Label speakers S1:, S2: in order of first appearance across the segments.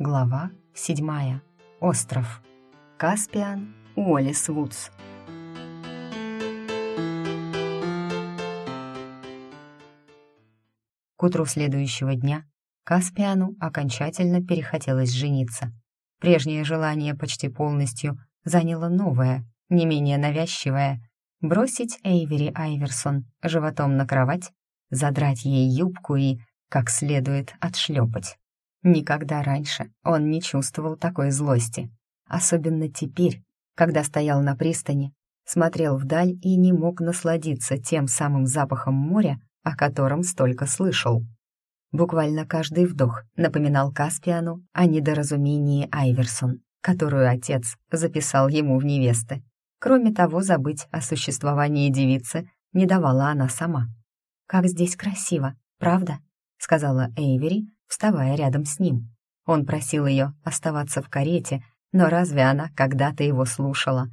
S1: Глава седьмая. Остров. Каспиан, Уоллес Вудс. К утру следующего дня Каспиану окончательно перехотелось жениться. Прежнее желание почти полностью заняло новое, не менее навязчивое — бросить Эйвери Айверсон животом на кровать, задрать ей юбку и, как следует, отшлепать. Никогда раньше он не чувствовал такой злости, особенно теперь, когда стоял на пристани, смотрел вдаль и не мог насладиться тем самым запахом моря, о котором столько слышал. Буквально каждый вдох напоминал Каспиану о недоразумении Айверсон, которую отец записал ему в невесты. Кроме того, забыть о существовании девицы не давала она сама. «Как здесь красиво, правда?» — сказала Эйвери, вставая рядом с ним. Он просил ее оставаться в карете, но разве она когда-то его слушала?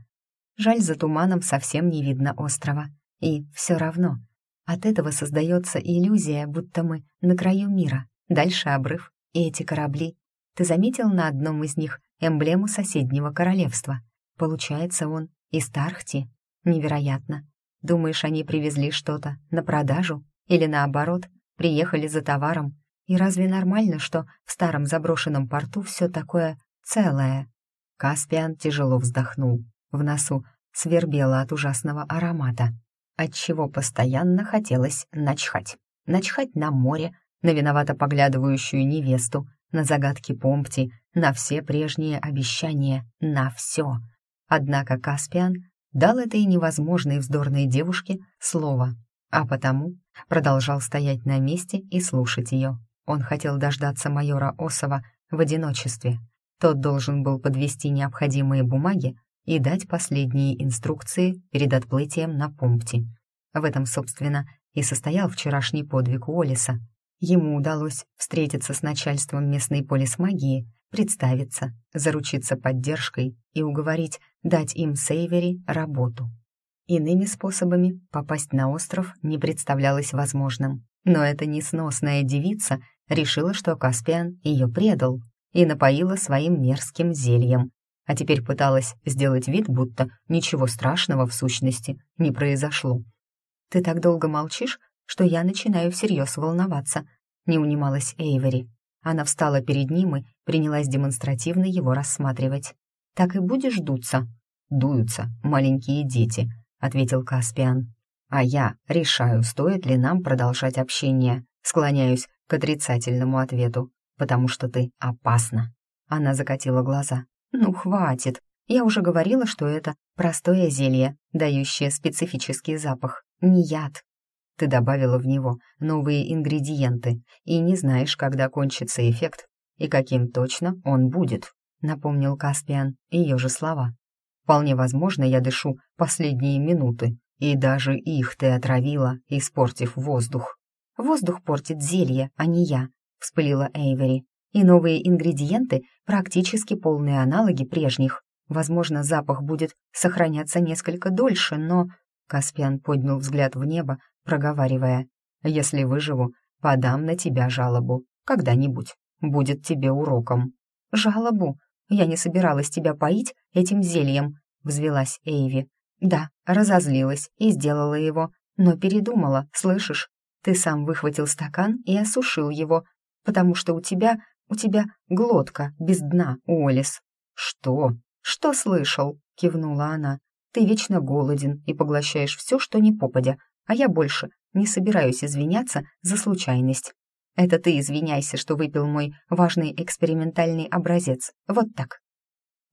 S1: Жаль, за туманом совсем не видно острова. И все равно от этого создается иллюзия, будто мы на краю мира, дальше обрыв, и эти корабли. Ты заметил на одном из них эмблему соседнего королевства? Получается, он из Тархти? Невероятно. Думаешь, они привезли что-то на продажу? Или наоборот, приехали за товаром и разве нормально, что в старом заброшенном порту все такое целое? Каспиан тяжело вздохнул. В носу свербело от ужасного аромата, отчего постоянно хотелось начхать. Начхать на море, на виновато поглядывающую невесту, на загадки Помпти, на все прежние обещания, на все. Однако Каспиан дал этой невозможной вздорной девушке слово, а потому продолжал стоять на месте и слушать ее. Он хотел дождаться майора Осова в одиночестве. Тот должен был подвести необходимые бумаги и дать последние инструкции перед отплытием на Помпти. В этом, собственно, и состоял вчерашний подвиг Уоллеса. Ему удалось встретиться с начальством местной полисмагии, представиться, заручиться поддержкой и уговорить дать им Сейвери работу. Иными способами попасть на остров не представлялось возможным. Но эта несносная девица решила, что Каспиан ее предал и напоила своим мерзким зельем, а теперь пыталась сделать вид, будто ничего страшного в сущности не произошло. «Ты так долго молчишь, что я начинаю всерьез волноваться», — не унималась Эйвери. Она встала перед ним и принялась демонстративно его рассматривать. «Так и будешь дуться?» «Дуются маленькие дети», — ответил Каспиан. «А я решаю, стоит ли нам продолжать общение. Склоняюсь к отрицательному ответу, потому что ты опасна». Она закатила глаза. «Ну, хватит. Я уже говорила, что это простое зелье, дающее специфический запах, не яд. Ты добавила в него новые ингредиенты и не знаешь, когда кончится эффект и каким точно он будет», — напомнил Каспиан ее же слова. «Вполне возможно, я дышу последние минуты, и даже их ты отравила, испортив воздух». «Воздух портит зелье, а не я», — вспылила Эйвери. «И новые ингредиенты — практически полные аналоги прежних. Возможно, запах будет сохраняться несколько дольше, но...» Каспиан поднял взгляд в небо, проговаривая. «Если выживу, подам на тебя жалобу. Когда-нибудь. Будет тебе уроком». «Жалобу? Я не собиралась тебя поить этим зельем», — взвелась Эйви. «Да, разозлилась и сделала его, но передумала, слышишь? Ты сам выхватил стакан и осушил его, потому что у тебя, у тебя глотка без дна, Уоллес». «Что? Что слышал?» — кивнула она. «Ты вечно голоден и поглощаешь все, что не попадя, а я больше не собираюсь извиняться за случайность. Это ты извиняйся, что выпил мой важный экспериментальный образец. Вот так».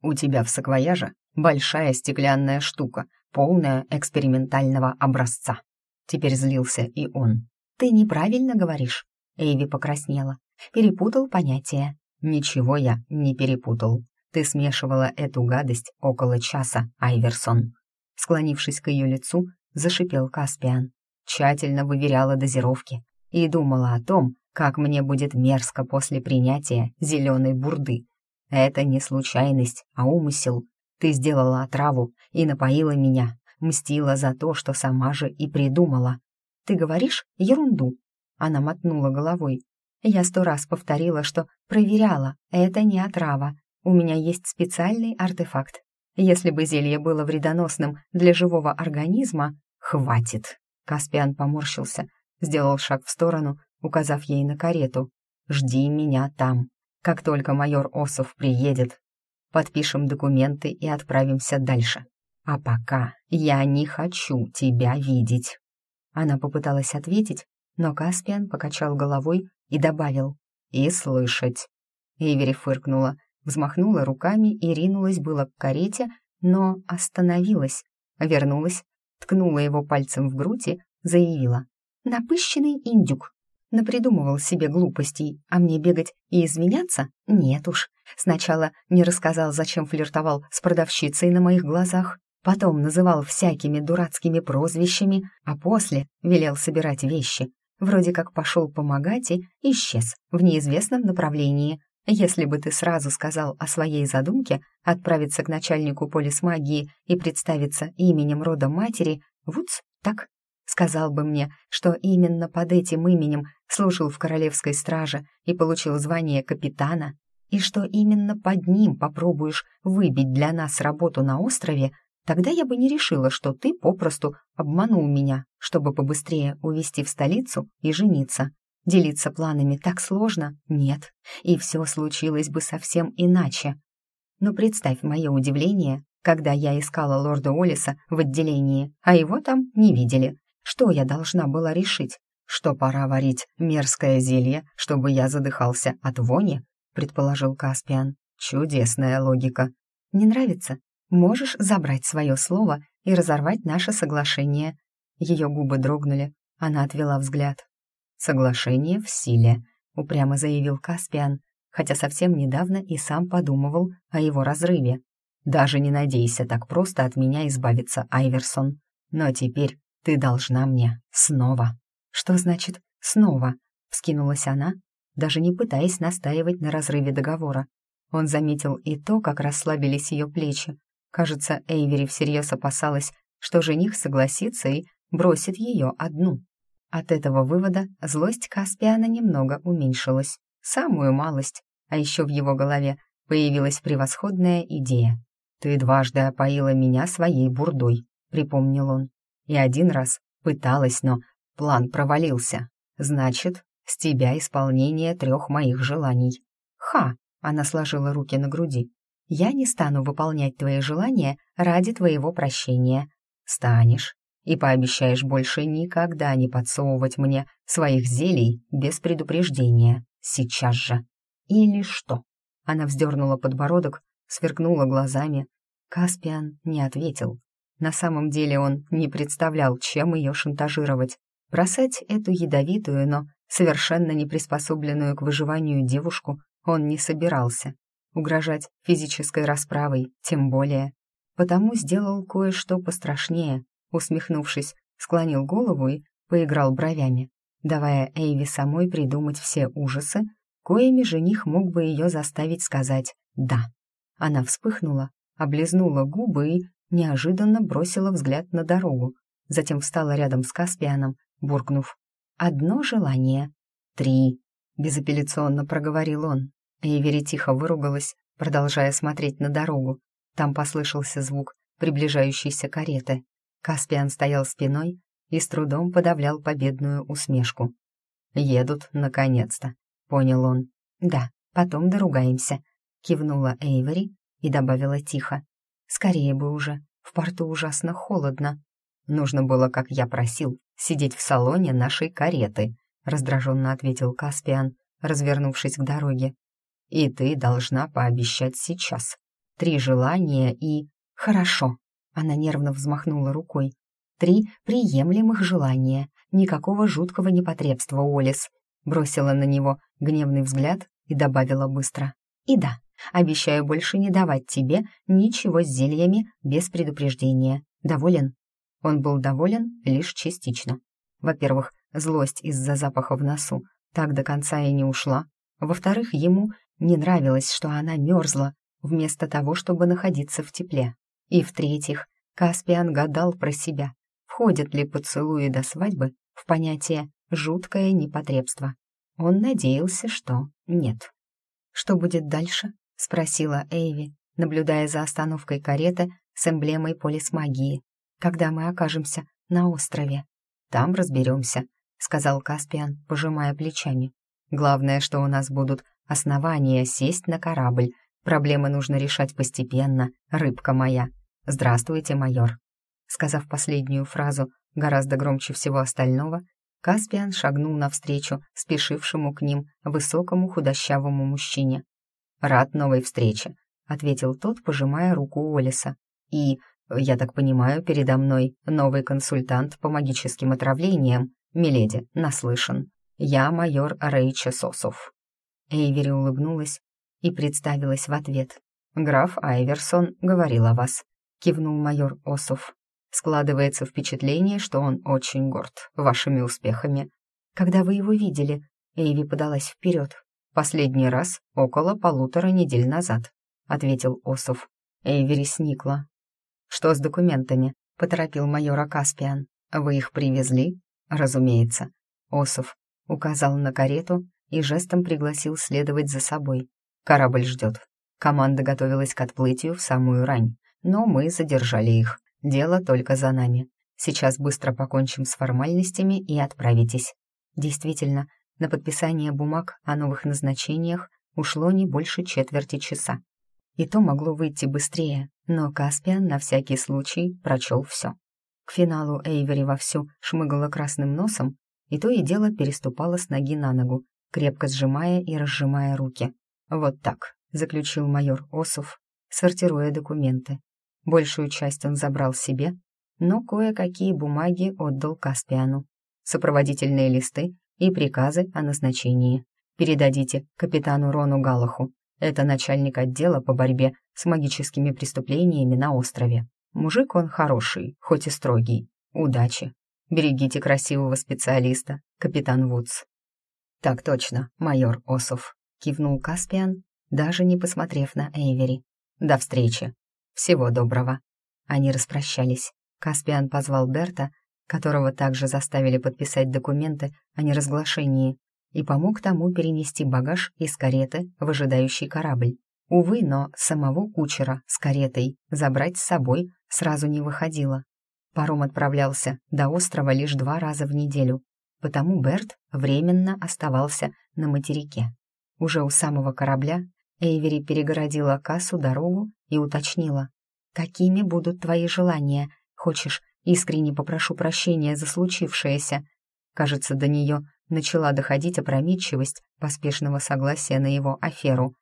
S1: «У тебя в саквояже большая стеклянная штука, полная экспериментального образца». Теперь злился и он. «Ты неправильно говоришь», — Эйви покраснела. «Перепутал понятия». «Ничего я не перепутал. Ты смешивала эту гадость около часа, Айверсон». Склонившись к ее лицу, зашипел Каспиан. Тщательно выверяла дозировки и думала о том, как мне будет мерзко после принятия зеленой бурды. Это не случайность, а умысел. Ты сделала отраву и напоила меня, мстила за то, что сама же и придумала. Ты говоришь ерунду. Она мотнула головой. Я сто раз повторила, что проверяла, это не отрава. У меня есть специальный артефакт. Если бы зелье было вредоносным для живого организма, хватит. Каспиан поморщился, сделал шаг в сторону, указав ей на карету. «Жди меня там. Как только майор Осов приедет, подпишем документы и отправимся дальше. А пока я не хочу тебя видеть». Она попыталась ответить, но Каспиан покачал головой и добавил «и слышать». Эйвери фыркнула, взмахнула руками и ринулась было к карете, но остановилась, вернулась, ткнула его пальцем в грудь и заявила «напыщенный индюк». Напридумывал себе глупостей, а мне бегать и извиняться? Нет уж. Сначала не рассказал, зачем флиртовал с продавщицей на моих глазах, потом называл всякими дурацкими прозвищами, а после велел собирать вещи. Вроде как пошел помогать и исчез в неизвестном направлении. Если бы ты сразу сказал о своей задумке отправиться к начальнику полисмагии и представиться именем рода матери, вуц, так, сказал бы мне, что именно под этим именем служил в королевской страже и получил звание капитана, и что именно под ним попробуешь выбить для нас работу на острове, тогда я бы не решила, что ты попросту обманул меня, чтобы побыстрее увезти в столицу и жениться. Делиться планами так сложно? Нет. И все случилось бы совсем иначе. Но представь мое удивление, когда я искала лорда Олиса в отделении, а его там не видели. Что я должна была решить? Что пора варить мерзкое зелье, чтобы я задыхался от вони? Предположил Каспиан. Чудесная логика. Не нравится? Можешь забрать свое слово и разорвать наше соглашение. Ее губы дрогнули, она отвела взгляд. «Соглашение в силе», — упрямо заявил Каспиан, хотя совсем недавно и сам подумывал о его разрыве. «Даже не надейся так просто от меня избавиться, Айверсон. Но теперь ты должна мне снова». «Что значит «снова»?» — вскинулась она, даже не пытаясь настаивать на разрыве договора. Он заметил и то, как расслабились ее плечи. Кажется, Эйвери всерьез опасалась, что жених согласится и бросит ее одну. От этого вывода злость Каспиана немного уменьшилась. Самую малость, а еще в его голове появилась превосходная идея. «Ты дважды опоила меня своей бурдой», — припомнил он и один раз пыталась, но план провалился. Значит, с тебя исполнение трех моих желаний. Ха! Она сложила руки на груди. Я не стану выполнять твои желания ради твоего прощения. Станешь и пообещаешь больше никогда не подсовывать мне своих зелий без предупреждения. Сейчас же. Или что? Она вздернула подбородок, сверкнула глазами. Каспиан не ответил. На самом деле он не представлял, чем ее шантажировать. Бросать эту ядовитую, но совершенно не приспособленную к выживанию девушку он не собирался. Угрожать физической расправой тем более. Потому сделал кое-что пострашнее. Усмехнувшись, склонил голову и поиграл бровями, давая Эйви самой придумать все ужасы, коими жених мог бы ее заставить сказать «да». Она вспыхнула, облизнула губы и неожиданно бросила взгляд на дорогу, затем встала рядом с Каспианом, буркнув «Одно желание». «Три», — безапелляционно проговорил он. Эйвери тихо выругалась, продолжая смотреть на дорогу. Там послышался звук приближающейся кареты. Каспиан стоял спиной и с трудом подавлял победную усмешку. «Едут, наконец-то», — понял он. «Да, потом доругаемся», — кивнула Эйвери и добавила тихо. Скорее бы уже, в порту ужасно холодно. Нужно было, как я просил, сидеть в салоне нашей кареты, раздраженно ответил Каспиан, развернувшись к дороге. И ты должна пообещать сейчас. Три желания и... Хорошо. Она нервно взмахнула рукой. Три приемлемых желания. Никакого жуткого непотребства, Олис. Бросила на него гневный взгляд и добавила быстро. И да, Обещаю больше не давать тебе ничего с зельями без предупреждения. Доволен?» Он был доволен лишь частично. Во-первых, злость из-за запаха в носу так до конца и не ушла. Во-вторых, ему не нравилось, что она мерзла, вместо того, чтобы находиться в тепле. И в-третьих, Каспиан гадал про себя, входят ли поцелуи до свадьбы в понятие «жуткое непотребство». Он надеялся, что нет. «Что будет дальше?» — спросила Эйви, наблюдая за остановкой кареты с эмблемой полисмагии. «Когда мы окажемся на острове?» «Там разберемся», — сказал Каспиан, пожимая плечами. «Главное, что у нас будут основания сесть на корабль. Проблемы нужно решать постепенно, рыбка моя. Здравствуйте, майор». Сказав последнюю фразу гораздо громче всего остального, Каспиан шагнул навстречу спешившему к ним высокому худощавому мужчине. «Рад новой встрече», — ответил тот, пожимая руку Олиса. «И, я так понимаю, передо мной новый консультант по магическим отравлениям. Миледи, наслышан. Я майор Рейча Сосов». Эйвери улыбнулась и представилась в ответ. «Граф Айверсон говорил о вас», — кивнул майор Осов. Складывается впечатление, что он очень горд вашими успехами. Когда вы его видели, Эйви подалась вперед. Последний раз около полутора недель назад, ответил Осов. Эйвери сникла. Что с документами? Поторопил майора Каспиан. Вы их привезли? Разумеется. Осов указал на карету и жестом пригласил следовать за собой. Корабль ждет. Команда готовилась к отплытию в самую рань, но мы задержали их. Дело только за нами. Сейчас быстро покончим с формальностями и отправитесь. Действительно, на подписание бумаг о новых назначениях ушло не больше четверти часа. И то могло выйти быстрее, но Каспиан на всякий случай прочел все. К финалу Эйвери вовсю шмыгала красным носом, и то и дело переступала с ноги на ногу, крепко сжимая и разжимая руки. «Вот так», — заключил майор Осов, сортируя документы. Большую часть он забрал себе, но кое-какие бумаги отдал Каспиану. Сопроводительные листы и приказы о назначении. Передадите капитану Рону Галаху. Это начальник отдела по борьбе с магическими преступлениями на острове. Мужик он хороший, хоть и строгий. Удачи. Берегите красивого специалиста, капитан Вудс. Так точно, майор Осов, кивнул Каспиан, даже не посмотрев на Эйвери. До встречи. Всего доброго». Они распрощались. Каспиан позвал Берта, которого также заставили подписать документы о неразглашении, и помог тому перенести багаж из кареты в ожидающий корабль. Увы, но самого кучера с каретой забрать с собой сразу не выходило. Паром отправлялся до острова лишь два раза в неделю, потому Берт временно оставался на материке. Уже у самого корабля Эйвери перегородила кассу дорогу и уточнила. «Какими будут твои желания? Хочешь, искренне попрошу прощения за случившееся?» Кажется, до нее начала доходить опрометчивость поспешного согласия на его аферу.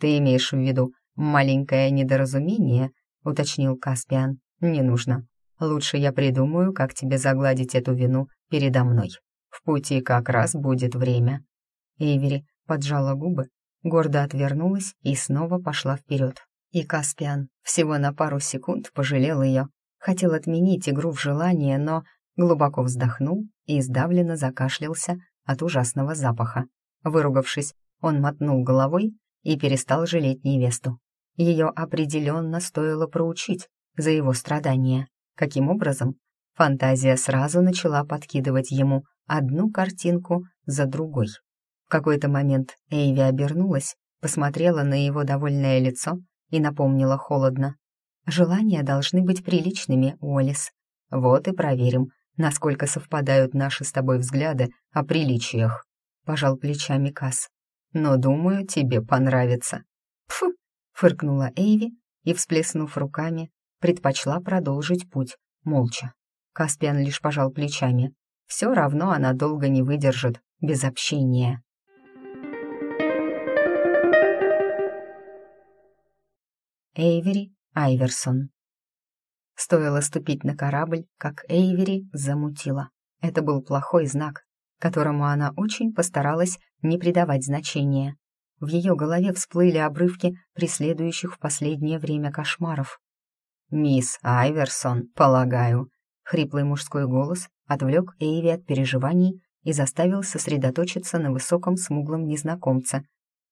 S1: «Ты имеешь в виду маленькое недоразумение?» — уточнил Каспиан. «Не нужно. Лучше я придумаю, как тебе загладить эту вину передо мной. В пути как раз будет время». Эйвери поджала губы гордо отвернулась и снова пошла вперед. И Каспиан всего на пару секунд пожалел ее. Хотел отменить игру в желание, но глубоко вздохнул и сдавленно закашлялся от ужасного запаха. Выругавшись, он мотнул головой и перестал жалеть невесту. Ее определенно стоило проучить за его страдания. Каким образом? Фантазия сразу начала подкидывать ему одну картинку за другой. В какой-то момент Эйви обернулась, посмотрела на его довольное лицо и напомнила холодно. «Желания должны быть приличными, Уоллес. Вот и проверим, насколько совпадают наши с тобой взгляды о приличиях», — пожал плечами Касс. «Но, думаю, тебе понравится». «Пфу!» — фыркнула Эйви и, всплеснув руками, предпочла продолжить путь, молча. Каспиан лишь пожал плечами. Все равно она долго не выдержит без общения. Эйвери Айверсон. Стоило ступить на корабль, как Эйвери замутила. Это был плохой знак, которому она очень постаралась не придавать значения. В ее голове всплыли обрывки преследующих в последнее время кошмаров. «Мисс Айверсон, полагаю», — хриплый мужской голос отвлек Эйви от переживаний и заставил сосредоточиться на высоком смуглом незнакомце.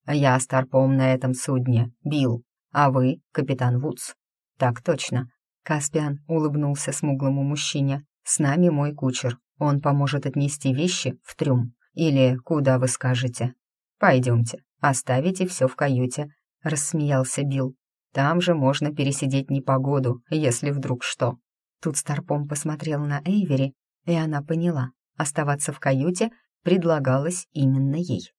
S1: «Я старпом на этом судне, Билл. «А вы, капитан Вудс?» «Так точно». Каспиан улыбнулся смуглому мужчине. «С нами мой кучер. Он поможет отнести вещи в трюм. Или куда вы скажете? Пойдемте, оставите все в каюте», — рассмеялся Билл. «Там же можно пересидеть непогоду, если вдруг что». Тут Старпом посмотрел на Эйвери, и она поняла, оставаться в каюте предлагалось именно ей.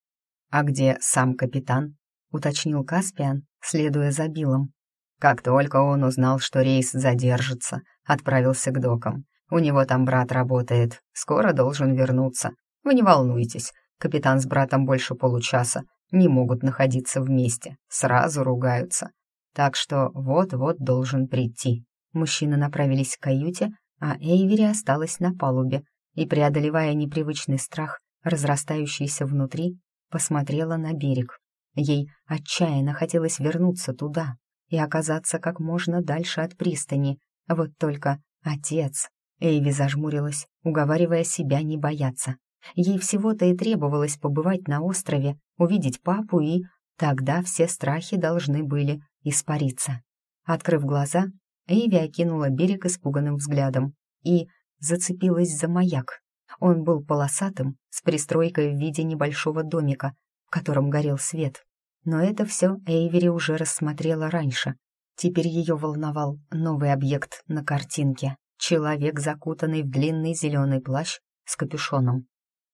S1: «А где сам капитан?» — уточнил Каспиан, следуя за Биллом. Как только он узнал, что рейс задержится, отправился к докам. У него там брат работает, скоро должен вернуться. Вы не волнуйтесь, капитан с братом больше получаса не могут находиться вместе, сразу ругаются. Так что вот-вот должен прийти. Мужчины направились к каюте, а Эйвери осталась на палубе и, преодолевая непривычный страх, разрастающийся внутри, посмотрела на берег. Ей отчаянно хотелось вернуться туда и оказаться как можно дальше от пристани. Вот только отец... Эйви зажмурилась, уговаривая себя не бояться. Ей всего-то и требовалось побывать на острове, увидеть папу, и тогда все страхи должны были испариться. Открыв глаза, Эйви окинула берег испуганным взглядом и зацепилась за маяк. Он был полосатым, с пристройкой в виде небольшого домика, в котором горел свет. Но это все Эйвери уже рассмотрела раньше. Теперь ее волновал новый объект на картинке. Человек, закутанный в длинный зеленый плащ с капюшоном.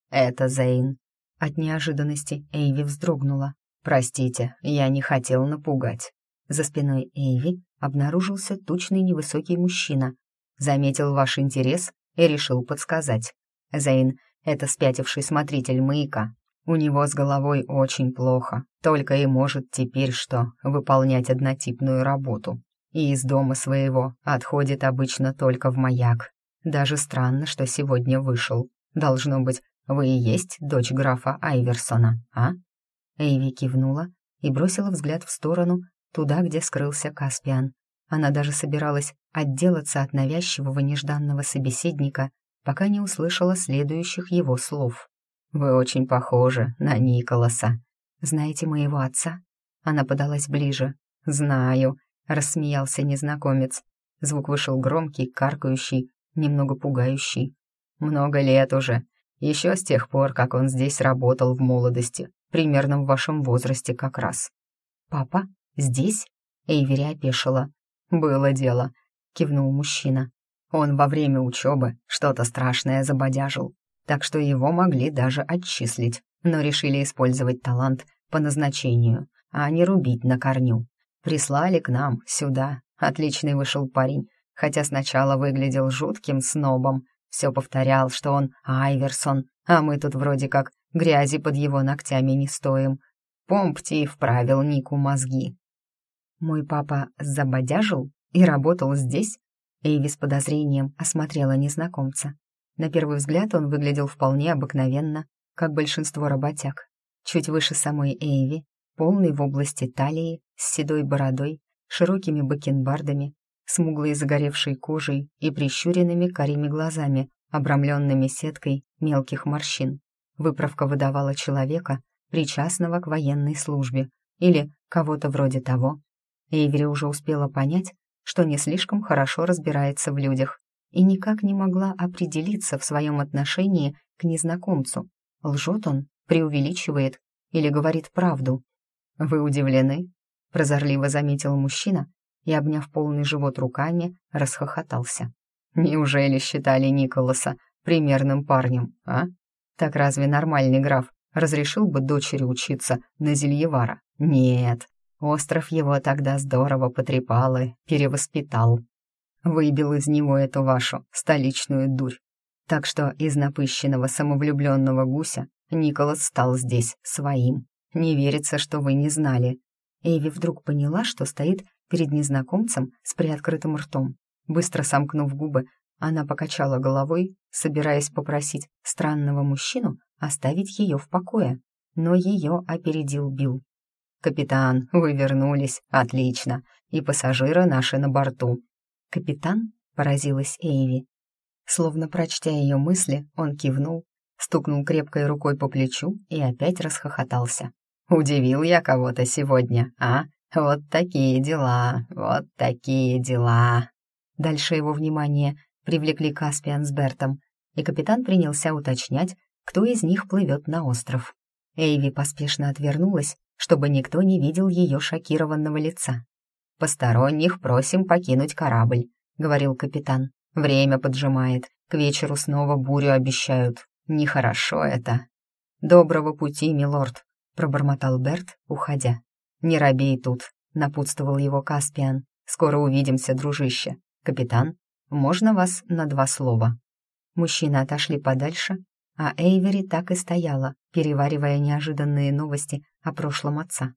S1: «Это Зейн». От неожиданности Эйви вздрогнула. «Простите, я не хотел напугать». За спиной Эйви обнаружился тучный невысокий мужчина. Заметил ваш интерес и решил подсказать. Зейн — это спятивший смотритель маяка. У него с головой очень плохо, только и может теперь что выполнять однотипную работу. И из дома своего отходит обычно только в маяк. Даже странно, что сегодня вышел. Должно быть, вы и есть дочь графа Айверсона, а?» Эйви кивнула и бросила взгляд в сторону, туда, где скрылся Каспиан. Она даже собиралась отделаться от навязчивого нежданного собеседника, пока не услышала следующих его слов. «Вы очень похожи на Николаса. Знаете моего отца?» Она подалась ближе. «Знаю», — рассмеялся незнакомец. Звук вышел громкий, каркающий, немного пугающий. «Много лет уже. Еще с тех пор, как он здесь работал в молодости, примерно в вашем возрасте как раз». «Папа? Здесь?» Эйвери опешила. «Было дело», — кивнул мужчина. Он во время учебы что-то страшное забодяжил, так что его могли даже отчислить, но решили использовать талант по назначению, а не рубить на корню. Прислали к нам, сюда. Отличный вышел парень, хотя сначала выглядел жутким снобом. Все повторял, что он Айверсон, а мы тут вроде как грязи под его ногтями не стоим. Помпти вправил Нику мозги. Мой папа забодяжил и работал здесь? Эйви с подозрением осмотрела незнакомца. На первый взгляд он выглядел вполне обыкновенно, как большинство работяг. Чуть выше самой Эйви, полный в области талии, с седой бородой, широкими бакенбардами, смуглой загоревшей кожей и прищуренными карими глазами, обрамленными сеткой мелких морщин. Выправка выдавала человека, причастного к военной службе, или кого-то вроде того. Эйвери уже успела понять, что не слишком хорошо разбирается в людях, и никак не могла определиться в своем отношении к незнакомцу. Лжет он, преувеличивает или говорит правду. «Вы удивлены?» — прозорливо заметил мужчина и, обняв полный живот руками, расхохотался. «Неужели считали Николаса примерным парнем, а? Так разве нормальный граф разрешил бы дочери учиться на Зельевара? Нет, остров его тогда здорово потрепал и перевоспитал выбил из него эту вашу столичную дурь. Так что из напыщенного самовлюбленного гуся Николас стал здесь своим. Не верится, что вы не знали. Эйви вдруг поняла, что стоит перед незнакомцем с приоткрытым ртом. Быстро сомкнув губы, она покачала головой, собираясь попросить странного мужчину оставить ее в покое. Но ее опередил Билл. «Капитан, вы вернулись, отлично, и пассажиры наши на борту. «Капитан?» — поразилась Эйви. Словно прочтя ее мысли, он кивнул, стукнул крепкой рукой по плечу и опять расхохотался. «Удивил я кого-то сегодня, а? Вот такие дела, вот такие дела!» Дальше его внимание привлекли Каспиан с Бертом, и капитан принялся уточнять, кто из них плывет на остров. Эйви поспешно отвернулась, чтобы никто не видел ее шокированного лица. «Посторонних просим покинуть корабль», — говорил капитан. «Время поджимает, к вечеру снова бурю обещают. Нехорошо это». «Доброго пути, милорд», — пробормотал Берт, уходя. «Не робей тут», — напутствовал его Каспиан. «Скоро увидимся, дружище. Капитан, можно вас на два слова?» Мужчины отошли подальше, а Эйвери так и стояла, переваривая неожиданные новости о прошлом отца.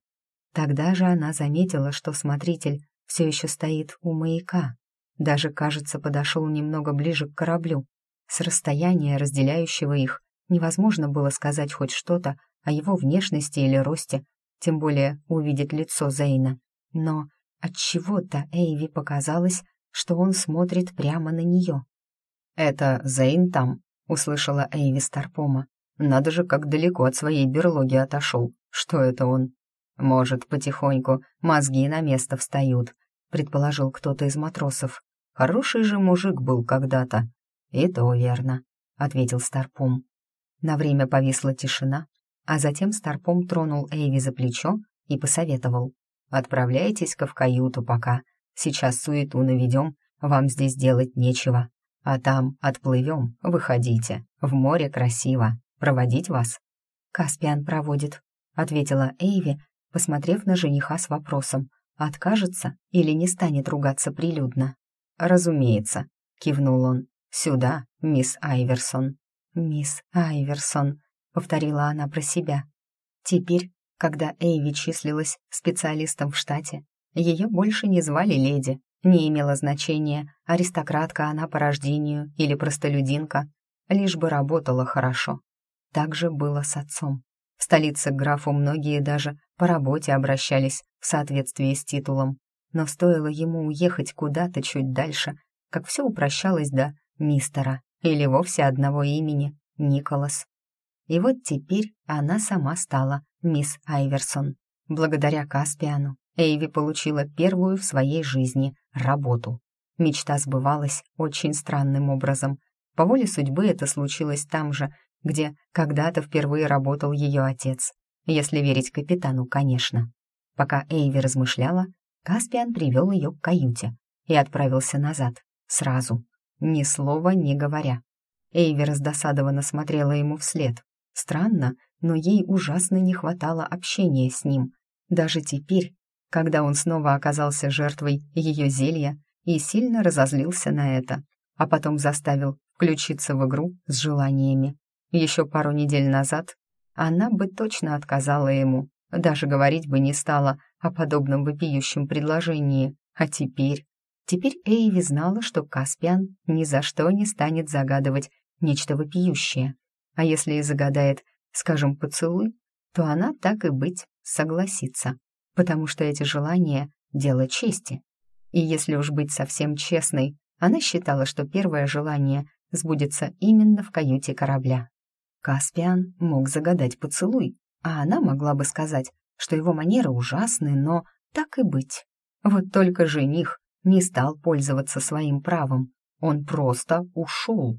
S1: Тогда же она заметила, что смотритель все еще стоит у маяка. Даже, кажется, подошел немного ближе к кораблю. С расстояния, разделяющего их, невозможно было сказать хоть что-то о его внешности или росте, тем более увидеть лицо Зейна. Но от чего то Эйви показалось, что он смотрит прямо на нее. «Это Зейн там», — услышала Эйви Старпома. «Надо же, как далеко от своей берлоги отошел. Что это он?» «Может, потихоньку мозги на место встают», — предположил кто-то из матросов. «Хороший же мужик был когда-то». «И то верно», — ответил Старпом. На время повисла тишина, а затем Старпом тронул Эйви за плечо и посоветовал. «Отправляйтесь-ка в каюту пока. Сейчас суету наведем, вам здесь делать нечего. А там отплывем, выходите. В море красиво. Проводить вас?» «Каспиан проводит», — ответила Эйви, посмотрев на жениха с вопросом, откажется или не станет ругаться прилюдно. «Разумеется», — кивнул он. «Сюда, мисс Айверсон». «Мисс Айверсон», — повторила она про себя. Теперь, когда Эйви числилась специалистом в штате, ее больше не звали леди, не имело значения, аристократка она по рождению или простолюдинка, лишь бы работала хорошо. Так же было с отцом. В столице к графу многие даже по работе обращались в соответствии с титулом, но стоило ему уехать куда-то чуть дальше, как все упрощалось до мистера или вовсе одного имени — Николас. И вот теперь она сама стала мисс Айверсон. Благодаря Каспиану Эйви получила первую в своей жизни работу. Мечта сбывалась очень странным образом. По воле судьбы это случилось там же, где когда-то впервые работал ее отец. Если верить капитану, конечно. Пока Эйви размышляла, Каспиан привел ее к каюте и отправился назад, сразу, ни слова не говоря. Эйви раздосадованно смотрела ему вслед. Странно, но ей ужасно не хватало общения с ним. Даже теперь, когда он снова оказался жертвой ее зелья и сильно разозлился на это, а потом заставил включиться в игру с желаниями. Еще пару недель назад она бы точно отказала ему, даже говорить бы не стала о подобном вопиющем предложении. А теперь... Теперь Эйви знала, что Каспиан ни за что не станет загадывать нечто вопиющее. А если и загадает, скажем, поцелуй, то она, так и быть, согласится, потому что эти желания — дело чести. И если уж быть совсем честной, она считала, что первое желание сбудется именно в каюте корабля. Каспиан мог загадать поцелуй, а она могла бы сказать, что его манеры ужасны, но так и быть. Вот только жених не стал пользоваться своим правом, он просто ушел.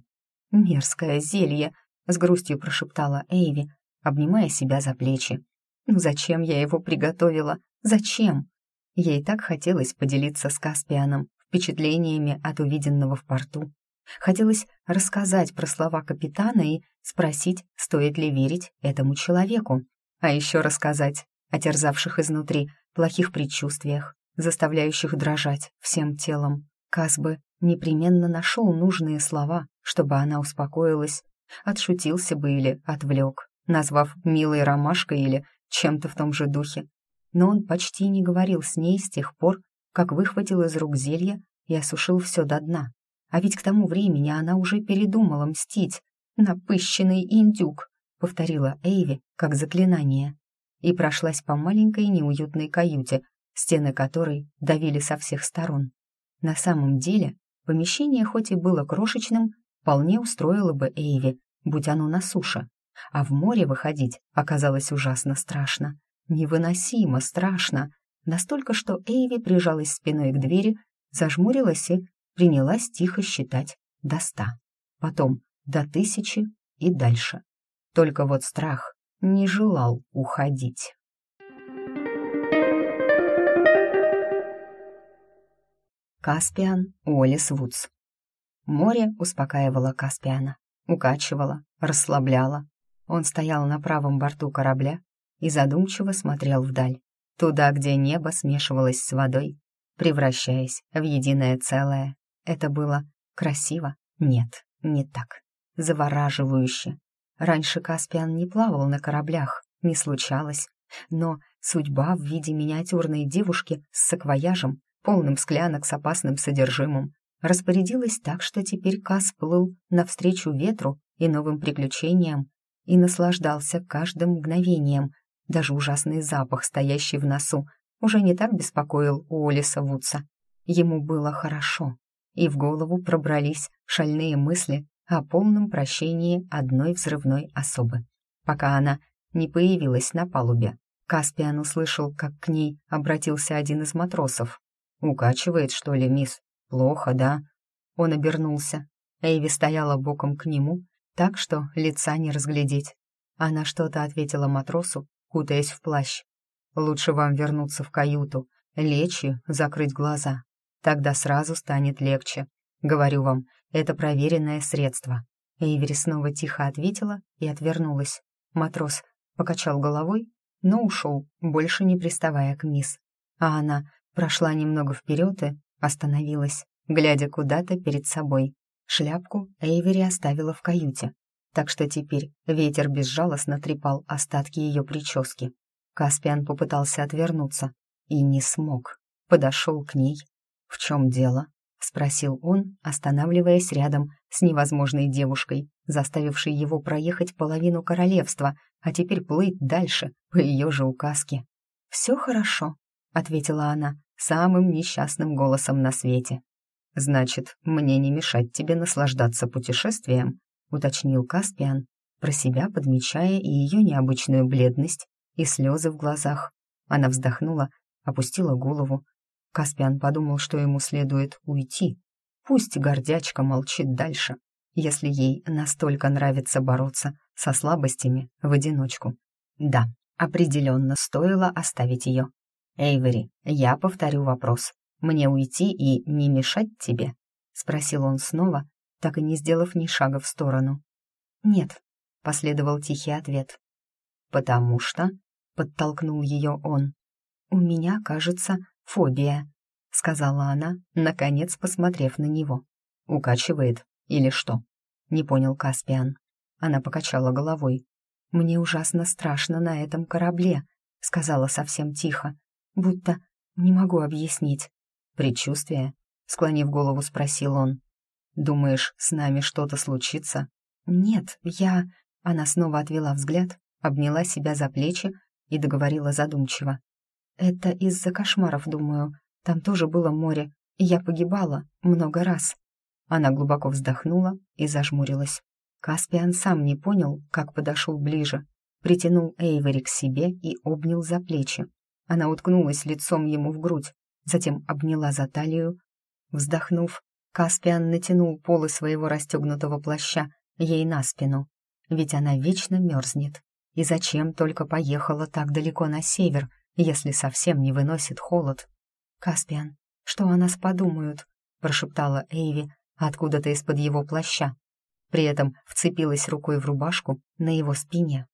S1: «Мерзкое зелье», — с грустью прошептала Эйви, обнимая себя за плечи. «Ну зачем я его приготовила? Зачем?» Ей так хотелось поделиться с Каспианом впечатлениями от увиденного в порту. Хотелось рассказать про слова капитана и спросить, стоит ли верить этому человеку. А еще рассказать о терзавших изнутри плохих предчувствиях, заставляющих дрожать всем телом. Кас бы непременно нашел нужные слова, чтобы она успокоилась, отшутился бы или отвлек, назвав милой ромашкой или чем-то в том же духе. Но он почти не говорил с ней с тех пор, как выхватил из рук зелье и осушил все до дна. А ведь к тому времени она уже передумала мстить. «Напыщенный индюк», — повторила Эйви как заклинание, и прошлась по маленькой неуютной каюте, стены которой давили со всех сторон. На самом деле, помещение хоть и было крошечным, вполне устроило бы Эйви, будь оно на суше. А в море выходить оказалось ужасно страшно. Невыносимо страшно. Настолько, что Эйви прижалась спиной к двери, зажмурилась и принялась тихо считать до ста, потом до тысячи и дальше. Только вот страх не желал уходить. Каспиан Уоллес Вудс. Море успокаивало Каспиана, укачивало, расслабляло. Он стоял на правом борту корабля и задумчиво смотрел вдаль, туда, где небо смешивалось с водой, превращаясь в единое целое. Это было красиво? Нет, не так. Завораживающе. Раньше Каспиан не плавал на кораблях, не случалось, но судьба в виде миниатюрной девушки с саквояжем полным склянок с опасным содержимым, распорядилась так, что теперь Кас плыл навстречу ветру и новым приключениям и наслаждался каждым мгновением. Даже ужасный запах, стоящий в носу, уже не так беспокоил Уоллиса Вудса. Ему было хорошо, и в голову пробрались шальные мысли о полном прощении одной взрывной особы. Пока она не появилась на палубе, Каспиан услышал, как к ней обратился один из матросов. «Укачивает, что ли, мисс? Плохо, да?» Он обернулся. Эйви стояла боком к нему, так что лица не разглядеть. Она что-то ответила матросу, кутаясь в плащ. «Лучше вам вернуться в каюту, лечь и закрыть глаза. Тогда сразу станет легче. Говорю вам, это проверенное средство». Эйвери снова тихо ответила и отвернулась. Матрос покачал головой, но ушел, больше не приставая к мисс. А она Прошла немного вперед и остановилась, глядя куда-то перед собой. Шляпку Эйвери оставила в каюте, так что теперь ветер безжалостно трепал остатки ее прически. Каспиан попытался отвернуться и не смог. Подошел к ней. «В чем дело?» — спросил он, останавливаясь рядом с невозможной девушкой, заставившей его проехать половину королевства, а теперь плыть дальше по ее же указке. «Все хорошо», — ответила она, самым несчастным голосом на свете. «Значит, мне не мешать тебе наслаждаться путешествием», — уточнил Каспиан, про себя подмечая и ее необычную бледность, и слезы в глазах. Она вздохнула, опустила голову. Каспиан подумал, что ему следует уйти. Пусть гордячка молчит дальше, если ей настолько нравится бороться со слабостями в одиночку. Да, определенно стоило оставить ее. «Эйвери, я повторю вопрос. Мне уйти и не мешать тебе?» — спросил он снова, так и не сделав ни шага в сторону. «Нет», — последовал тихий ответ. «Потому что...» — подтолкнул ее он. «У меня, кажется, фобия», — сказала она, наконец посмотрев на него. «Укачивает или что?» — не понял Каспиан. Она покачала головой. «Мне ужасно страшно на этом корабле», — сказала совсем тихо будто не могу объяснить. Предчувствие? Склонив голову, спросил он. Думаешь, с нами что-то случится? Нет, я... Она снова отвела взгляд, обняла себя за плечи и договорила задумчиво. Это из-за кошмаров, думаю. Там тоже было море, и я погибала много раз. Она глубоко вздохнула и зажмурилась. Каспиан сам не понял, как подошел ближе, притянул Эйвери к себе и обнял за плечи. Она уткнулась лицом ему в грудь, затем обняла за талию. Вздохнув, Каспиан натянул полы своего расстегнутого плаща ей на спину, ведь она вечно мерзнет. И зачем только поехала так далеко на север, если совсем не выносит холод? «Каспиан, что о нас подумают?» — прошептала Эйви откуда-то из-под его плаща. При этом вцепилась рукой в рубашку на его спине.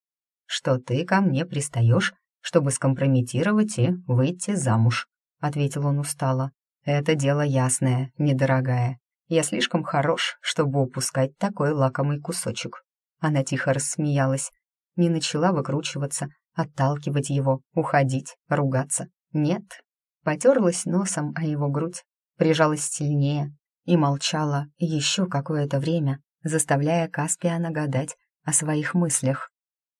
S1: «Что ты ко мне пристаешь чтобы скомпрометировать и выйти замуж», — ответил он устало. «Это дело ясное, недорогая. Я слишком хорош, чтобы упускать такой лакомый кусочек». Она тихо рассмеялась, не начала выкручиваться, отталкивать его, уходить, ругаться. Нет. Потерлась носом о его грудь, прижалась сильнее и молчала еще какое-то время, заставляя Каспиана гадать о своих мыслях.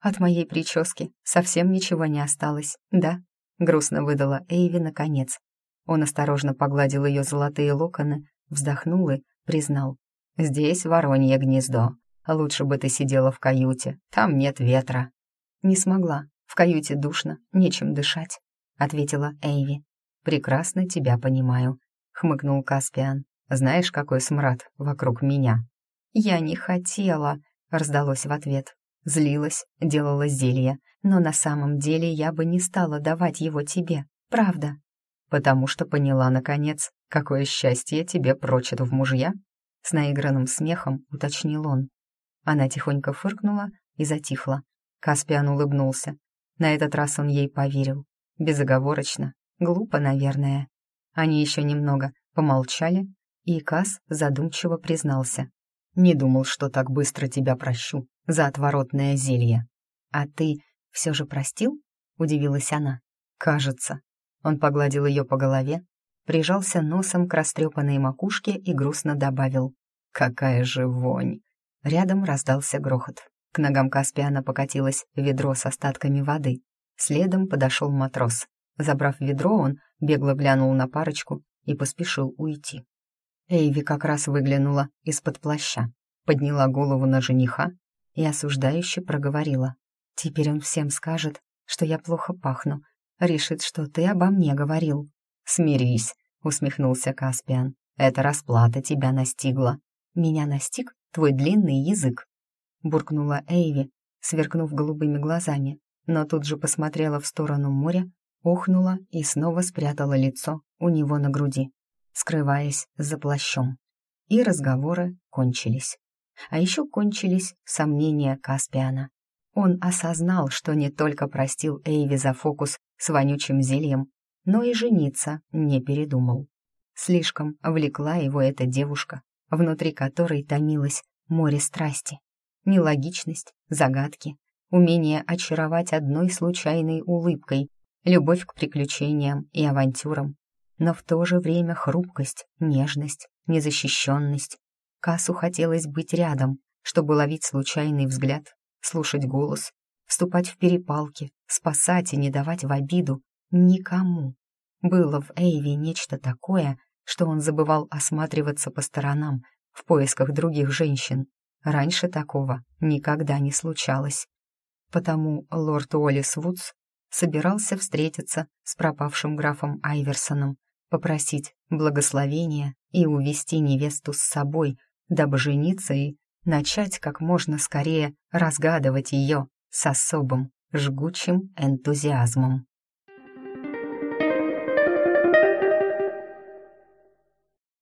S1: От моей прически совсем ничего не осталось, да?» — грустно выдала Эйви наконец. Он осторожно погладил ее золотые локоны, вздохнул и признал. «Здесь воронье гнездо. Лучше бы ты сидела в каюте, там нет ветра». «Не смогла. В каюте душно, нечем дышать», — ответила Эйви. «Прекрасно тебя понимаю», — хмыкнул Каспиан. «Знаешь, какой смрад вокруг меня?» «Я не хотела», — раздалось в ответ. злилась, делала зелья, но на самом деле я бы не стала давать его тебе, правда. Потому что поняла, наконец, какое счастье тебе прочит в мужья. С наигранным смехом уточнил он. Она тихонько фыркнула и затихла. Каспиан улыбнулся. На этот раз он ей поверил. Безоговорочно. Глупо, наверное. Они еще немного помолчали, и Кас задумчиво признался. «Не думал, что так быстро тебя прощу за отворотное зелье». «А ты все же простил?» — удивилась она. «Кажется». Он погладил ее по голове, прижался носом к растрепанной макушке и грустно добавил. «Какая же вонь!» Рядом раздался грохот. К ногам Каспиана покатилось ведро с остатками воды. Следом подошел матрос. Забрав ведро, он бегло глянул на парочку и поспешил уйти. Эйви как раз выглянула из-под плаща, подняла голову на жениха и осуждающе проговорила. «Теперь он всем скажет, что я плохо пахну, решит, что ты обо мне говорил». «Смирись», — усмехнулся Каспиан. «Эта расплата тебя настигла». «Меня настиг твой длинный язык», — буркнула Эйви, сверкнув голубыми глазами, но тут же посмотрела в сторону моря, охнула и снова спрятала лицо у него на груди, скрываясь за плащом. И разговоры кончились. А еще кончились сомнения Каспиана. Он осознал, что не только простил Эйви за фокус с вонючим зельем, но и жениться не передумал. Слишком влекла его эта девушка, внутри которой томилось море страсти. Нелогичность, загадки, умение очаровать одной случайной улыбкой, любовь к приключениям и авантюрам, но в то же время хрупкость, нежность, незащищенность. Касу хотелось быть рядом, чтобы ловить случайный взгляд, слушать голос, вступать в перепалки, спасать и не давать в обиду никому. Было в Эйви нечто такое, что он забывал осматриваться по сторонам в поисках других женщин. Раньше такого никогда не случалось. Потому лорд Уоллес Вудс собирался встретиться с пропавшим графом Айверсоном, попросить благословения и увести невесту с собой, дабы жениться и начать как можно скорее разгадывать ее с особым жгучим энтузиазмом.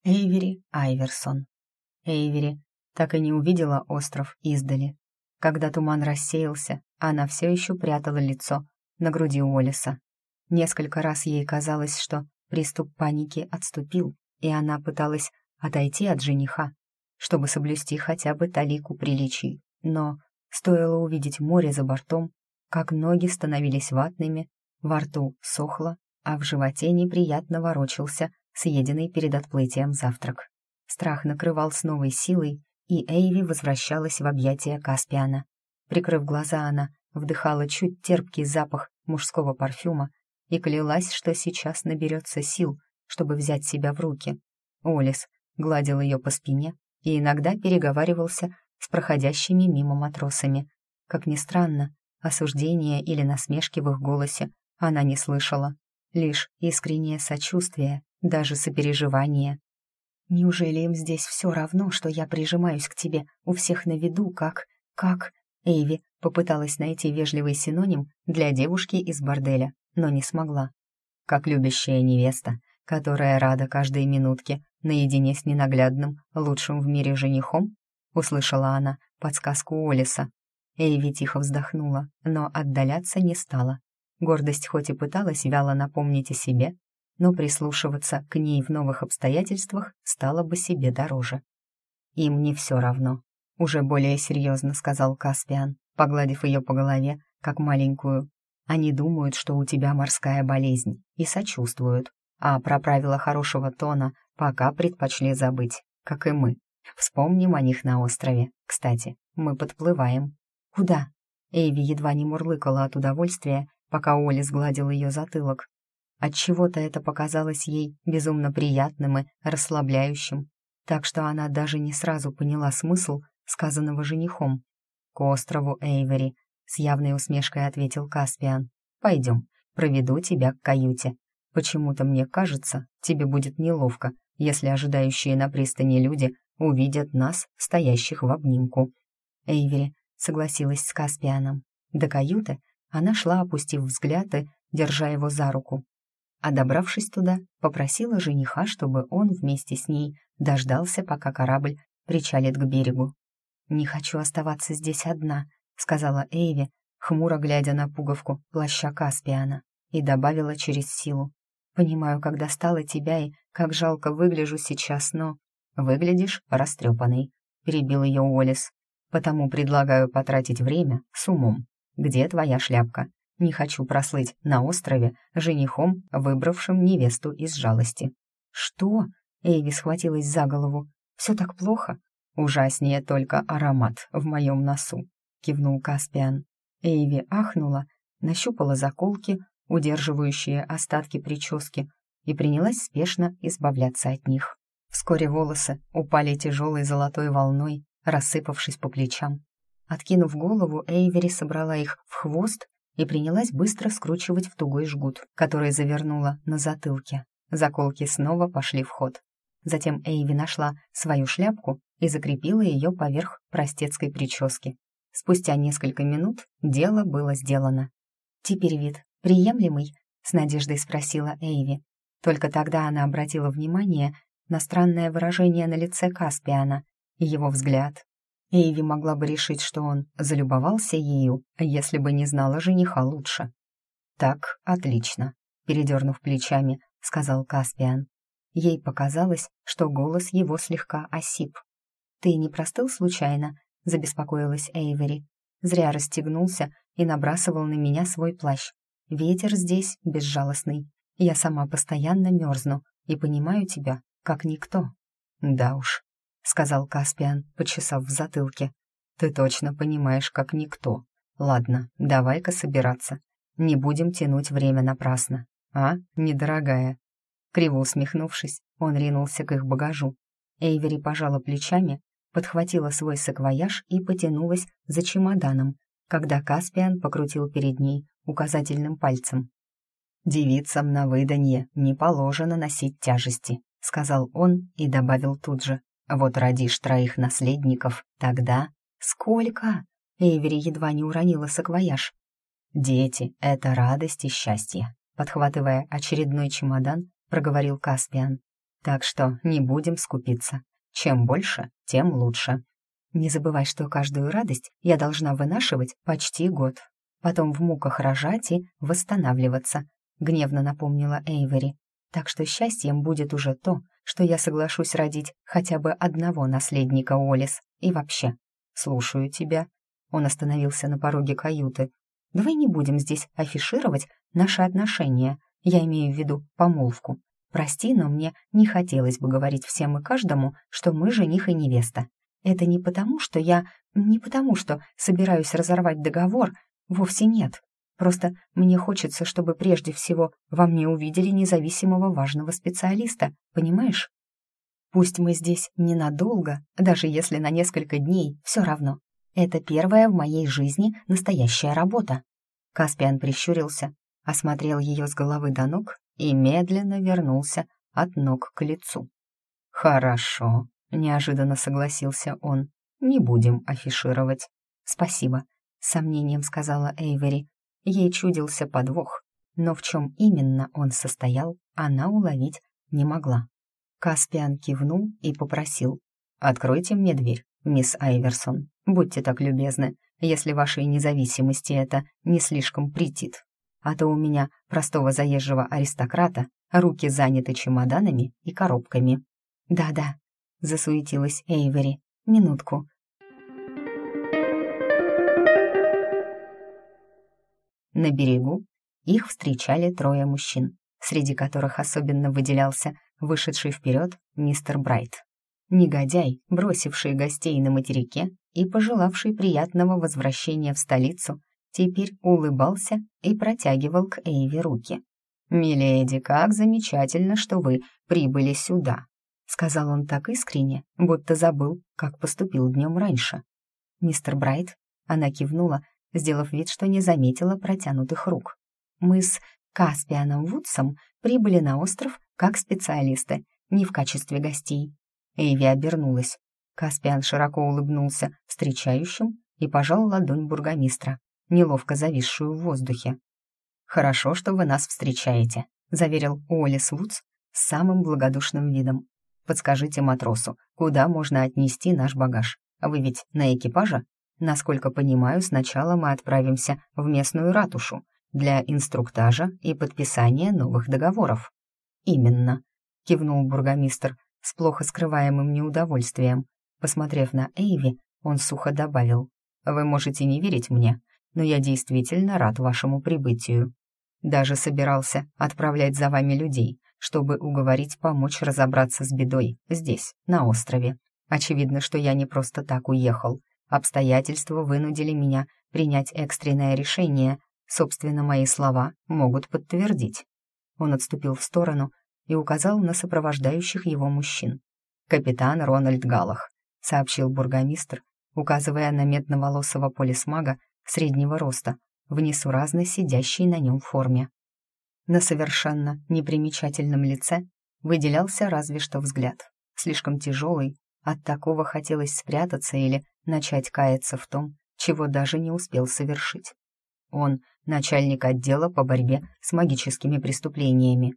S1: Эйвери Айверсон. Эйвери так и не увидела остров издали. Когда туман рассеялся, она все еще прятала лицо на груди Уоллеса. Несколько раз ей казалось, что приступ паники отступил, и она пыталась отойти от жениха, чтобы соблюсти хотя бы талику приличий. Но стоило увидеть море за бортом, как ноги становились ватными, во рту сохло, а в животе неприятно ворочался съеденный перед отплытием завтрак. Страх накрывал с новой силой, и Эйви возвращалась в объятия Каспиана. Прикрыв глаза, она вдыхала чуть терпкий запах мужского парфюма и клялась, что сейчас наберется сил, чтобы взять себя в руки. Олис гладил ее по спине и иногда переговаривался с проходящими мимо матросами. Как ни странно, осуждения или насмешки в их голосе она не слышала, лишь искреннее сочувствие, даже сопереживание. «Неужели им здесь все равно, что я прижимаюсь к тебе у всех на виду, как... как...» Эйви попыталась найти вежливый синоним для девушки из борделя, но не смогла. Как любящая невеста, которая рада каждой минутке наедине с ненаглядным, лучшим в мире женихом, услышала она подсказку Олиса. Эйви тихо вздохнула, но отдаляться не стала. Гордость хоть и пыталась вяло напомнить о себе, но прислушиваться к ней в новых обстоятельствах стало бы себе дороже. Им не все равно, уже более серьезно сказал Каспиан, погладив ее по голове, как маленькую. Они думают, что у тебя морская болезнь, и сочувствуют, а про правила хорошего тона пока предпочли забыть, как и мы. Вспомним о них на острове. Кстати, мы подплываем. Куда? Эйви едва не мурлыкала от удовольствия, пока Оли сгладил ее затылок. Отчего-то это показалось ей безумно приятным и расслабляющим, так что она даже не сразу поняла смысл сказанного женихом. «К острову Эйвери», — с явной усмешкой ответил Каспиан. «Пойдем, проведу тебя к каюте. Почему-то мне кажется, тебе будет неловко, если ожидающие на пристани люди увидят нас, стоящих в обнимку». Эйвери согласилась с Каспианом. До каюты она шла, опустив взгляд и держа его за руку. А добравшись туда, попросила жениха, чтобы он вместе с ней дождался, пока корабль причалит к берегу. «Не хочу оставаться здесь одна», — сказала Эйви, хмуро глядя на пуговку плаща Каспиана, и добавила через силу. «Понимаю, когда стала тебя и как жалко выгляжу сейчас, но...» «Выглядишь растрепанный», — перебил ее Уоллес. «Потому предлагаю потратить время с умом. Где твоя шляпка? Не хочу прослыть на острове женихом, выбравшим невесту из жалости». «Что?» — Эйви схватилась за голову. «Все так плохо?» «Ужаснее только аромат в моем носу», — кивнул Каспиан. Эйви ахнула, нащупала заколки, удерживающие остатки прически, и принялась спешно избавляться от них. Вскоре волосы упали тяжелой золотой волной, рассыпавшись по плечам. Откинув голову, Эйвери собрала их в хвост и принялась быстро скручивать в тугой жгут, который завернула на затылке. Заколки снова пошли в ход. Затем Эйви нашла свою шляпку и закрепила ее поверх простецкой прически. Спустя несколько минут дело было сделано. «Теперь вид приемлемый?» — с надеждой спросила Эйви. Только тогда она обратила внимание на странное выражение на лице Каспиана его взгляд. Эйви могла бы решить, что он залюбовался ею, если бы не знала жениха лучше. «Так, отлично», — передернув плечами, сказал Каспиан. Ей показалось, что голос его слегка осип. «Ты не простыл случайно?» — забеспокоилась Эйвери. Зря расстегнулся и набрасывал на меня свой плащ. Ветер здесь безжалостный. Я сама постоянно мерзну и понимаю тебя, как никто». «Да уж», — сказал Каспиан, почесав в затылке. «Ты точно понимаешь, как никто. Ладно, давай-ка собираться. Не будем тянуть время напрасно. А, недорогая?» Криво усмехнувшись, он ринулся к их багажу. Эйвери пожала плечами, подхватила свой саквояж и потянулась за чемоданом, когда Каспиан покрутил перед ней указательным пальцем. «Девицам на выданье не положено носить тяжести», — сказал он и добавил тут же. «Вот родишь троих наследников, тогда...» «Сколько?» — Эйвери едва не уронила саквояж. «Дети — это радость и счастье», — подхватывая очередной чемодан, проговорил Каспиан. «Так что не будем скупиться. Чем больше, тем лучше. Не забывай, что каждую радость я должна вынашивать почти год. Потом в муках рожать и восстанавливаться», — гневно напомнила Эйвери. Так что счастьем будет уже то, что я соглашусь родить хотя бы одного наследника Олис. И вообще, слушаю тебя. Он остановился на пороге каюты. Давай не будем здесь афишировать наши отношения. Я имею в виду помолвку. Прости, но мне не хотелось бы говорить всем и каждому, что мы жених и невеста. Это не потому, что я... Не потому, что собираюсь разорвать договор. Вовсе нет. Просто мне хочется, чтобы прежде всего во мне увидели независимого важного специалиста, понимаешь? Пусть мы здесь ненадолго, даже если на несколько дней, все равно. Это первая в моей жизни настоящая работа. Каспиан прищурился, осмотрел ее с головы до ног и медленно вернулся от ног к лицу. «Хорошо», — неожиданно согласился он. «Не будем афишировать». «Спасибо», — с сомнением сказала Эйвери. Ей чудился подвох, но в чем именно он состоял, она уловить не могла. Каспиан кивнул и попросил. «Откройте мне дверь, мисс Айверсон. Будьте так любезны, если вашей независимости это не слишком претит. А то у меня, простого заезжего аристократа, руки заняты чемоданами и коробками». «Да-да», — засуетилась Эйвери. «Минутку, На берегу их встречали трое мужчин, среди которых особенно выделялся вышедший вперед мистер Брайт. Негодяй, бросивший гостей на материке и пожелавший приятного возвращения в столицу, теперь улыбался и протягивал к Эйви руки. «Миледи, как замечательно, что вы прибыли сюда», — сказал он так искренне, будто забыл, как поступил днем раньше. «Мистер Брайт», — она кивнула, сделав вид, что не заметила протянутых рук. Мы с Каспианом Вудсом прибыли на остров как специалисты, не в качестве гостей. Эйви обернулась. Каспиан широко улыбнулся встречающим и пожал ладонь бургомистра, неловко зависшую в воздухе. «Хорошо, что вы нас встречаете», — заверил Уоллес Вудс с самым благодушным видом. «Подскажите матросу, куда можно отнести наш багаж? Вы ведь на экипаже? Насколько понимаю, сначала мы отправимся в местную ратушу для инструктажа и подписания новых договоров». «Именно», — кивнул бургомистр с плохо скрываемым неудовольствием. Посмотрев на Эйви, он сухо добавил, «Вы можете не верить мне, но я действительно рад вашему прибытию. Даже собирался отправлять за вами людей, чтобы уговорить помочь разобраться с бедой здесь, на острове. Очевидно, что я не просто так уехал. Обстоятельства вынудили меня принять экстренное решение. Собственно, мои слова могут подтвердить. Он отступил в сторону и указал на сопровождающих его мужчин. «Капитан Рональд Галлах», — сообщил бургомистр, указывая на медноволосого полисмага среднего роста, в несуразно сидящей на нем форме. На совершенно непримечательном лице выделялся разве что взгляд, слишком тяжелый, от такого хотелось спрятаться или начать каяться в том, чего даже не успел совершить. Он — начальник отдела по борьбе с магическими преступлениями.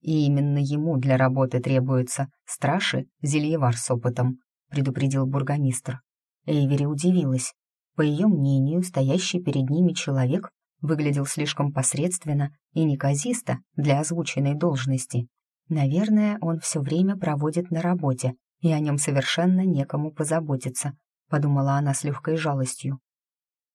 S1: И именно ему для работы требуется страши зельевар с опытом, предупредил бургомистр. Эйвери удивилась. По ее мнению, стоящий перед ними человек выглядел слишком посредственно и неказисто для озвученной должности. Наверное, он все время проводит на работе, и о нем совершенно некому позаботиться, подумала она с легкой жалостью.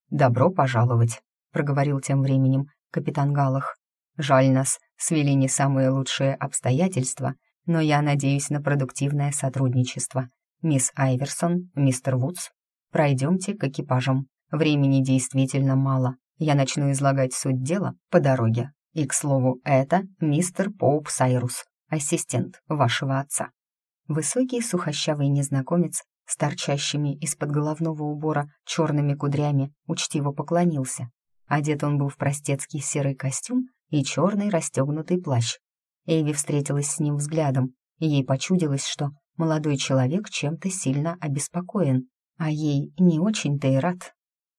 S1: «Добро пожаловать», — проговорил тем временем капитан Галах. «Жаль нас, свели не самые лучшие обстоятельства, но я надеюсь на продуктивное сотрудничество. Мисс Айверсон, мистер Вудс, пройдемте к экипажам. Времени действительно мало. Я начну излагать суть дела по дороге. И, к слову, это мистер Поуп Сайрус, ассистент вашего отца». Высокий сухощавый незнакомец с торчащими из-под головного убора черными кудрями учтиво поклонился. Одет он был в простецкий серый костюм и черный расстегнутый плащ. Эйви встретилась с ним взглядом, и ей почудилось, что молодой человек чем-то сильно обеспокоен, а ей не очень-то и рад.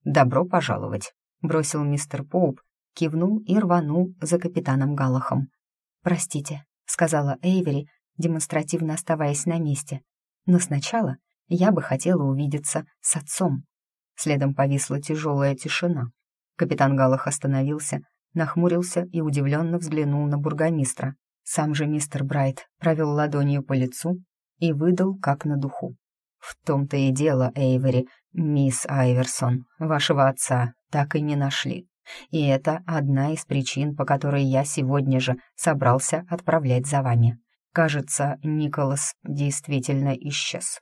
S1: «Добро пожаловать», — бросил мистер Поуп, кивнул и рванул за капитаном Галахом. «Простите», — сказала Эйвери, демонстративно оставаясь на месте. «Но сначала я бы хотела увидеться с отцом». Следом повисла тяжелая тишина. Капитан Галах остановился, нахмурился и удивленно взглянул на бургомистра. Сам же мистер Брайт провел ладонью по лицу и выдал как на духу. «В том-то и дело, Эйвери, мисс Айверсон, вашего отца так и не нашли. И это одна из причин, по которой я сегодня же собрался отправлять за вами. Кажется, Николас действительно исчез».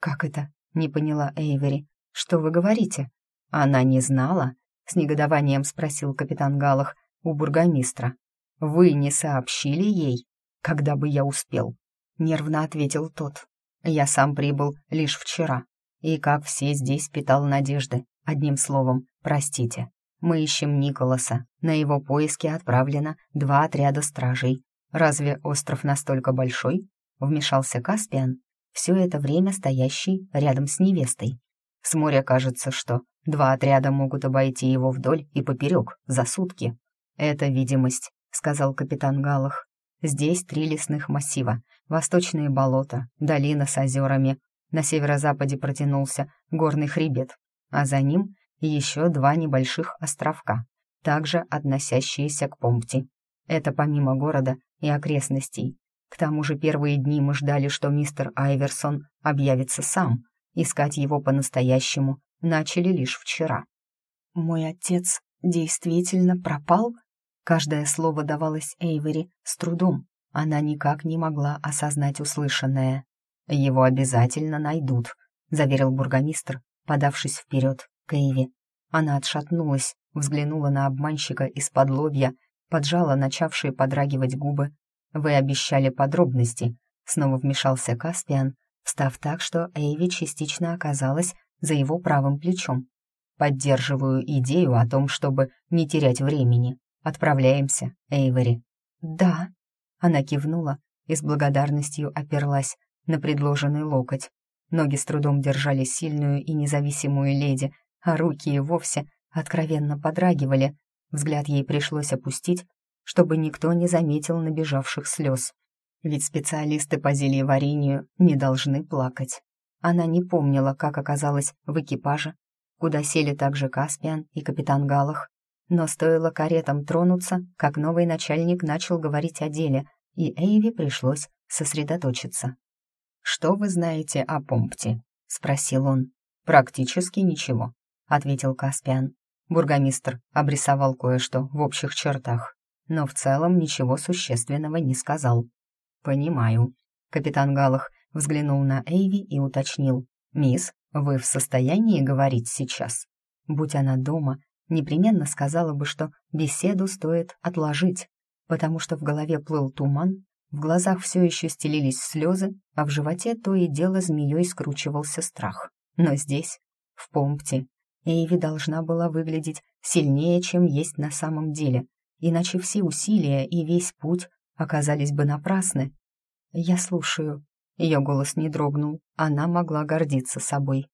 S1: «Как это?» — не поняла Эйвери. «Что вы говорите?» «Она не знала?» — с негодованием спросил капитан Галах у бургомистра. «Вы не сообщили ей, когда бы я успел?» — нервно ответил тот. «Я сам прибыл лишь вчера, и, как все здесь, питал надежды. Одним словом, простите. Мы ищем Николаса. На его поиски отправлено два отряда стражей. «Разве остров настолько большой?» — вмешался Каспиан, все это время стоящий рядом с невестой. С моря кажется, что два отряда могут обойти его вдоль и поперек за сутки. «Это видимость», — сказал капитан Галах. «Здесь три лесных массива, восточные болота, долина с озерами. На северо-западе протянулся горный хребет, а за ним еще два небольших островка, также относящиеся к Помпти. Это помимо города и окрестностей. К тому же первые дни мы ждали, что мистер Айверсон объявится сам. Искать его по-настоящему начали лишь вчера. «Мой отец действительно пропал?» Каждое слово давалось Эйвери с трудом. Она никак не могла осознать услышанное. «Его обязательно найдут», — заверил бургомистр, подавшись вперед к Эйве. Она отшатнулась, взглянула на обманщика из-под лобья поджала начавшие подрагивать губы. «Вы обещали подробности», — снова вмешался Каспиан, встав так, что Эйви частично оказалась за его правым плечом. «Поддерживаю идею о том, чтобы не терять времени. Отправляемся, Эйвери». «Да», — она кивнула и с благодарностью оперлась на предложенный локоть. Ноги с трудом держали сильную и независимую леди, а руки и вовсе откровенно подрагивали. Взгляд ей пришлось опустить, чтобы никто не заметил набежавших слез. Ведь специалисты по зельеварению не должны плакать. Она не помнила, как оказалась в экипаже, куда сели также Каспиан и капитан Галах. Но стоило каретам тронуться, как новый начальник начал говорить о деле, и Эйви пришлось сосредоточиться. «Что вы знаете о Помпте?» — спросил он. «Практически ничего», — ответил Каспиан. Бургомистр обрисовал кое-что в общих чертах, но в целом ничего существенного не сказал. «Понимаю». Капитан Галах взглянул на Эйви и уточнил. «Мисс, вы в состоянии говорить сейчас?» Будь она дома, непременно сказала бы, что беседу стоит отложить, потому что в голове плыл туман, в глазах все еще стелились слезы, а в животе то и дело змеей скручивался страх. Но здесь, в Помпте, Эйви должна была выглядеть сильнее, чем есть на самом деле, иначе все усилия и весь путь оказались бы напрасны. «Я слушаю». Ее голос не дрогнул, она могла гордиться собой.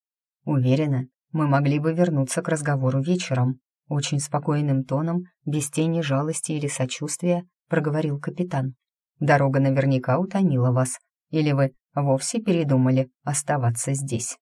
S1: «Уверена, мы могли бы вернуться к разговору вечером», очень спокойным тоном, без тени жалости или сочувствия, проговорил капитан. Дорога наверняка утомила вас, или вы вовсе передумали оставаться здесь?»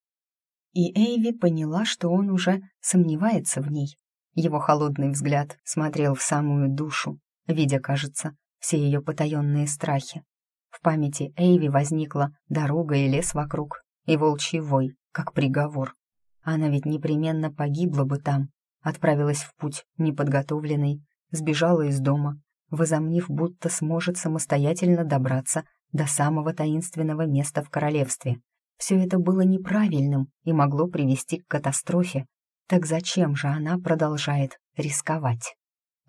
S1: И Эйви поняла, что он уже сомневается в ней. Его холодный взгляд смотрел в самую душу, видя, кажется, все ее потаенные страхи. В памяти Эйви возникла дорога и лес вокруг, и волчий вой, как приговор. Она ведь непременно погибла бы там, отправилась в путь неподготовленной, сбежала из дома, возомнив, будто сможет самостоятельно добраться до самого таинственного места в королевстве. Все это было неправильным и могло привести к катастрофе. Так зачем же она продолжает рисковать?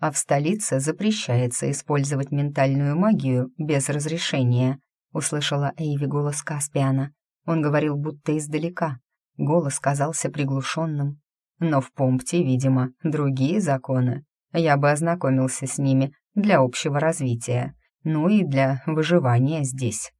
S1: А в столице запрещается использовать ментальную магию без разрешения, услышала Эйви голос Каспиана. Он говорил будто издалека. Голос казался приглушенным. Но в Помпте, видимо, другие законы. Я бы ознакомился с ними для общего развития, ну и для выживания здесь.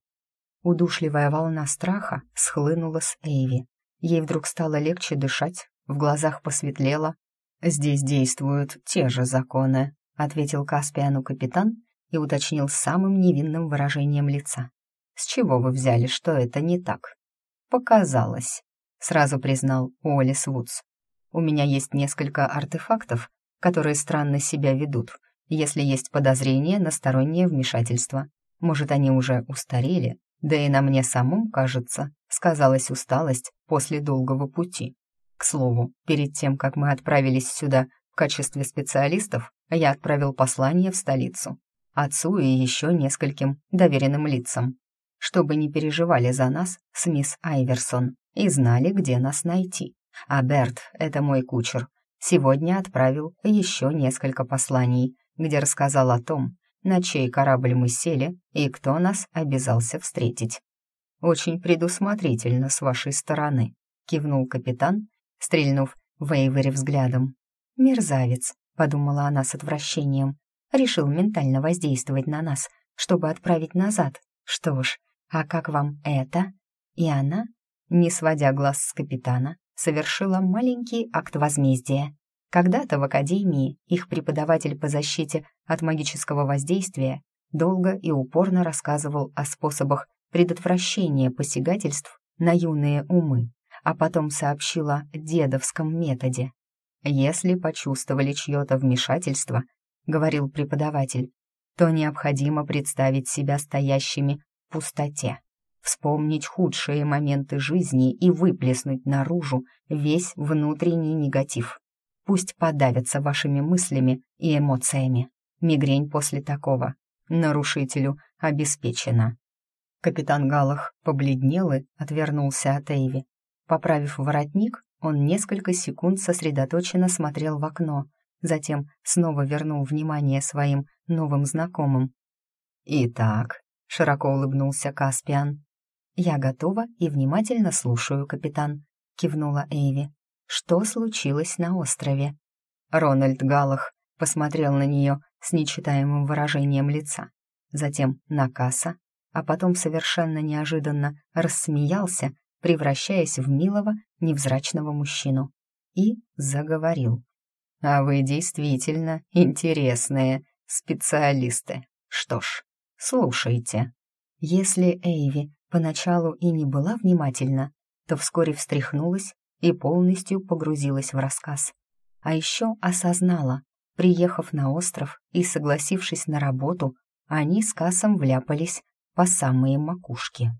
S1: Удушливая волна страха схлынула с Эйви. Ей вдруг стало легче дышать, в глазах посветлело. «Здесь действуют те же законы», — ответил Каспиану капитан и уточнил самым невинным выражением лица. «С чего вы взяли, что это не так?» «Показалось», — сразу признал Уоллес Вудс. «У меня есть несколько артефактов, которые странно себя ведут, если есть подозрение на стороннее вмешательство. Может, они уже устарели, да и на мне самом, кажется, сказалась усталость после долгого пути. К слову, перед тем, как мы отправились сюда в качестве специалистов, я отправил послание в столицу, отцу и еще нескольким доверенным лицам, чтобы не переживали за нас с мисс Айверсон и знали, где нас найти. А Берт, это мой кучер, сегодня отправил еще несколько посланий, где рассказал о том, на чей корабль мы сели и кто нас обязался встретить. «Очень предусмотрительно с вашей стороны», — кивнул капитан, стрельнув Вейвери взглядом. «Мерзавец», — подумала она с отвращением, решил ментально воздействовать на нас, чтобы отправить назад. Что ж, а как вам это? И она, не сводя глаз с капитана, совершила маленький акт возмездия. Когда-то в академии их преподаватель по защите от магического воздействия долго и упорно рассказывал о способах предотвращения посягательств на юные умы, а потом сообщил о дедовском методе. «Если почувствовали чье-то вмешательство», — говорил преподаватель, то необходимо представить себя стоящими в пустоте, вспомнить худшие моменты жизни и выплеснуть наружу весь внутренний негатив. Пусть подавятся вашими мыслями и эмоциями. Мигрень после такого. Нарушителю обеспечена. Капитан Галах побледнел и отвернулся от Эйви. Поправив воротник, он несколько секунд сосредоточенно смотрел в окно, затем снова вернул внимание своим новым знакомым. «Итак», — широко улыбнулся Каспиан. «Я готова и внимательно слушаю, капитан», — кивнула Эйви. Что случилось на острове? Рональд Галлах посмотрел на нее с нечитаемым выражением лица, затем на Касса, а потом совершенно неожиданно рассмеялся, превращаясь в милого, невзрачного мужчину. и заговорил. «А вы действительно интересные специалисты. Что ж, слушайте». Если Эйви поначалу и не была внимательна, то вскоре встряхнулась и полностью погрузилась в рассказ. А еще осознала, приехав на остров и согласившись на работу, они с Кассом вляпались по самые макушки.